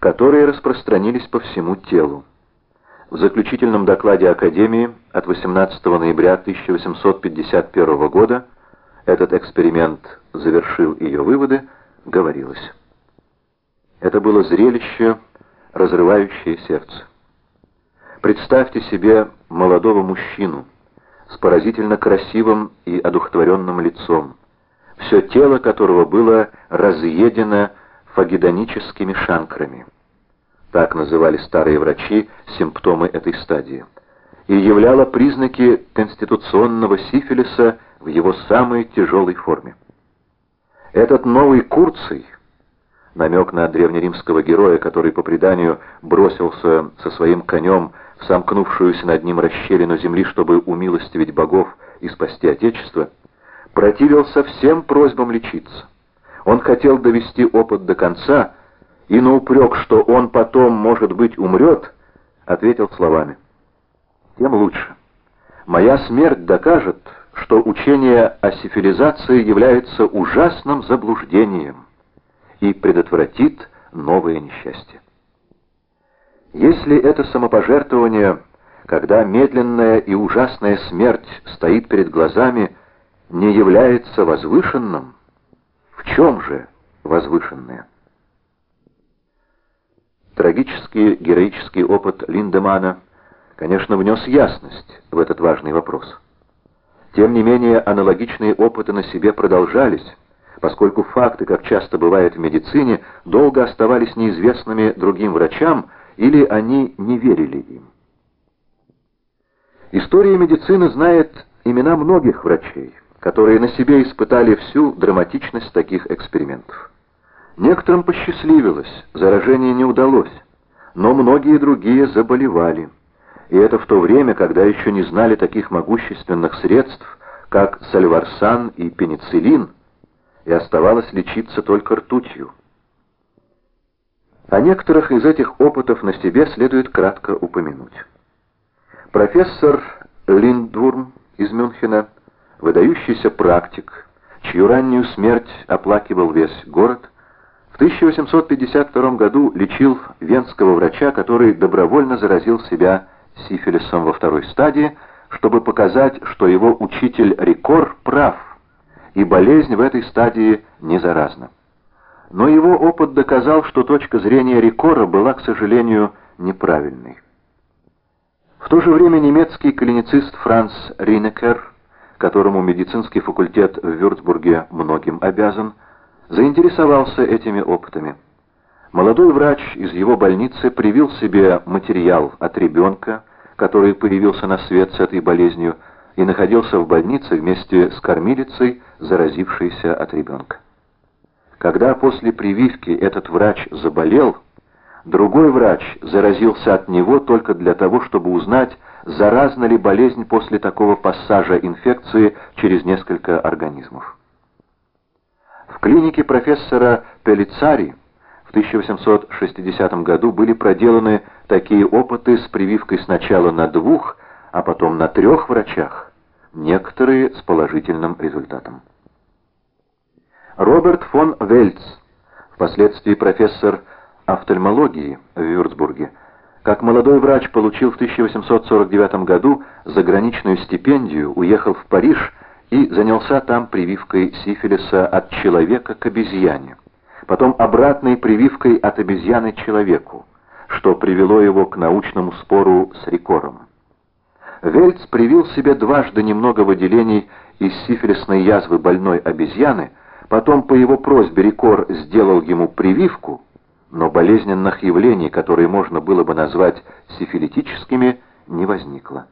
которые распространились по всему телу. В заключительном докладе Академии от 18 ноября 1851 года этот эксперимент завершил ее выводы, говорилось. Это было зрелище, разрывающее сердце. Представьте себе молодого мужчину с поразительно красивым и одухотворенным лицом, все тело которого было разъедено фагидоническими шанкрами. Так называли старые врачи симптомы этой стадии. И являло признаки конституционного сифилиса в его самой тяжелой форме. Этот новый Курций, намек на древнеримского героя, который по преданию бросился со своим конем в сомкнувшуюся над ним расщелину земли, чтобы умилостивить богов и спасти Отечество, противился всем просьбам лечиться. Он хотел довести опыт до конца, и на упрек, что он потом, может быть, умрет, ответил словами. «Тем лучше. Моя смерть докажет, что учение о сифилизации является ужасным заблуждением и предотвратит новое несчастье. Если это самопожертвование, когда медленная и ужасная смерть стоит перед глазами, не является возвышенным, чем же возвышенное? Трагический героический опыт Линдемана, конечно, внес ясность в этот важный вопрос. Тем не менее, аналогичные опыты на себе продолжались, поскольку факты, как часто бывает в медицине, долго оставались неизвестными другим врачам, или они не верили им. История медицины знает имена многих врачей, которые на себе испытали всю драматичность таких экспериментов. Некоторым посчастливилось, заражение не удалось, но многие другие заболевали. И это в то время, когда еще не знали таких могущественных средств, как сальварсан и пенициллин, и оставалось лечиться только ртутью. О некоторых из этих опытов на себе следует кратко упомянуть. Профессор Линдвурм из Мюнхена, выдающийся практик, чью раннюю смерть оплакивал весь город, в 1852 году лечил венского врача, который добровольно заразил себя сифилисом во второй стадии, чтобы показать, что его учитель Рикор прав, и болезнь в этой стадии не заразна. Но его опыт доказал, что точка зрения Рикора была, к сожалению, неправильной. В то же время немецкий клиницист Франц Ринекер, которому медицинский факультет в Вюрцбурге многим обязан, заинтересовался этими опытами. Молодой врач из его больницы привил себе материал от ребенка, который появился на свет с этой болезнью и находился в больнице вместе с кормилицей, заразившейся от ребенка. Когда после прививки этот врач заболел, другой врач заразился от него только для того, чтобы узнать, заразна ли болезнь после такого пассажа инфекции через несколько организмов. В клинике профессора Пелицари в 1860 году были проделаны такие опыты с прививкой сначала на двух, а потом на трех врачах, некоторые с положительным результатом. Роберт фон Вельц, впоследствии профессор офтальмологии в Вюрцбурге, как молодой врач получил в 1849 году заграничную стипендию, уехал в Париж и занялся там прививкой сифилиса от человека к обезьяне потом обратной прививкой от обезьяны человеку, что привело его к научному спору с Рикором. Вельц привил себе дважды немного выделений из сифилисной язвы больной обезьяны, потом по его просьбе Рикор сделал ему прививку, но болезненных явлений, которые можно было бы назвать сифилитическими, не возникло.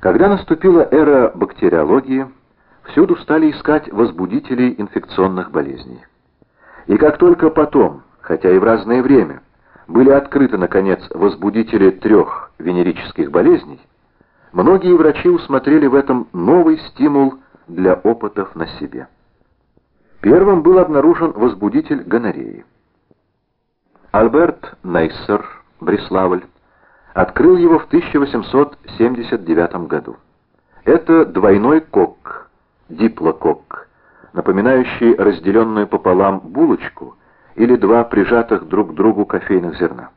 Когда наступила эра бактериологии, всюду стали искать возбудителей инфекционных болезней. И как только потом, хотя и в разное время, были открыты, наконец, возбудители трех венерических болезней, многие врачи усмотрели в этом новый стимул для опытов на себе. Первым был обнаружен возбудитель гонореи. Альберт Нейссер, Бреславль, открыл его в 1879 году. Это двойной кок, диплокок, напоминающий разделенную пополам булочку или два прижатых друг к другу кофейных зерна.